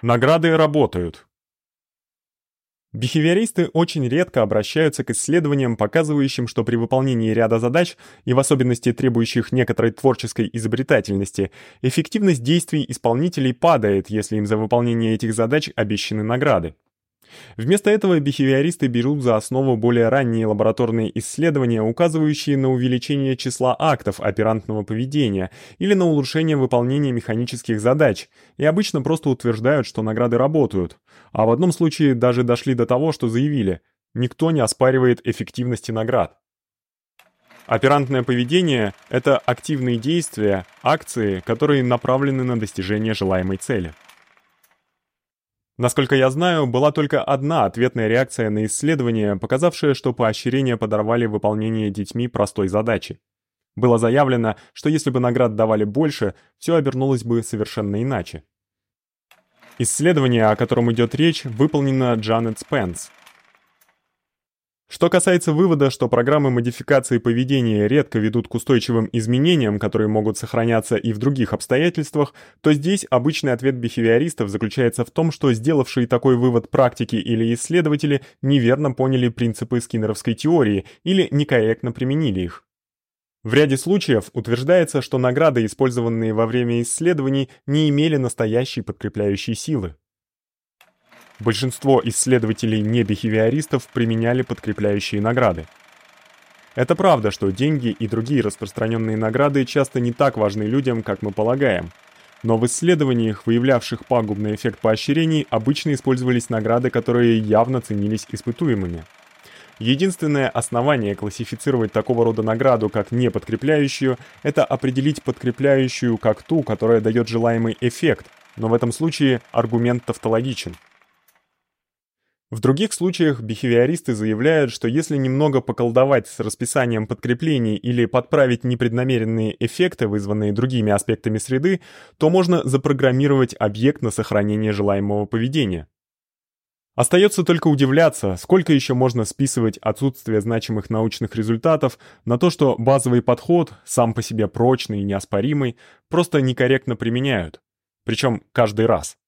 Награды работают. Бихевиористы очень редко обращаются к исследованиям, показывающим, что при выполнении ряда задач, и в особенности требующих некоторой творческой изобретательности, эффективность действий исполнителей падает, если им за выполнение этих задач обещаны награды. Вместо этого бихевиористы берут за основу более ранние лабораторные исследования, указывающие на увеличение числа актов оперантного поведения или на улучшение выполнения механических задач, и обычно просто утверждают, что награды работают. А в одном случае даже дошли до того, что заявили: никто не оспаривает эффективности наград. Оперантное поведение это активные действия, акции, которые направлены на достижение желаемой цели. Насколько я знаю, была только одна ответная реакция на исследование, показавшее, что поощрения подорвали выполнение детьми простой задачи. Было заявлено, что если бы наград давали больше, всё обернулось бы совершенно иначе. Исследование, о котором идёт речь, выполнено Джанет Спенс, что касается вывода, что программы модификации поведения редко ведут к устойчивым изменениям, которые могут сохраняться и в других обстоятельствах, то здесь обычный ответ бихевиористов заключается в том, что сделавшие такой вывод практики или исследователи неверно поняли принципы скиннеровской теории или некорректно применили их. В ряде случаев утверждается, что награды, использованные во время исследований, не имели настоящей подкрепляющей силы. Большинство исследователей небихевиористов применяли подкрепляющие награды. Это правда, что деньги и другие распространенные награды часто не так важны людям, как мы полагаем. Но в исследованиях, выявлявших пагубный эффект поощрений, обычно использовались награды, которые явно ценились испытуемыми. Единственное основание классифицировать такого рода награду как неподкрепляющую это определить подкрепляющую как ту, которая даёт желаемый эффект, но в этом случае аргумент тавтологичен. В других случаях бихевиористы заявляют, что если немного поколдовать с расписанием подкреплений или подправить непреднамеренные эффекты, вызванные другими аспектами среды, то можно запрограммировать объект на сохранение желаемого поведения. Остаётся только удивляться, сколько ещё можно списывать отсутствие значимых научных результатов на то, что базовый подход, сам по себе прочный и неоспоримый, просто некорректно применяют, причём каждый раз.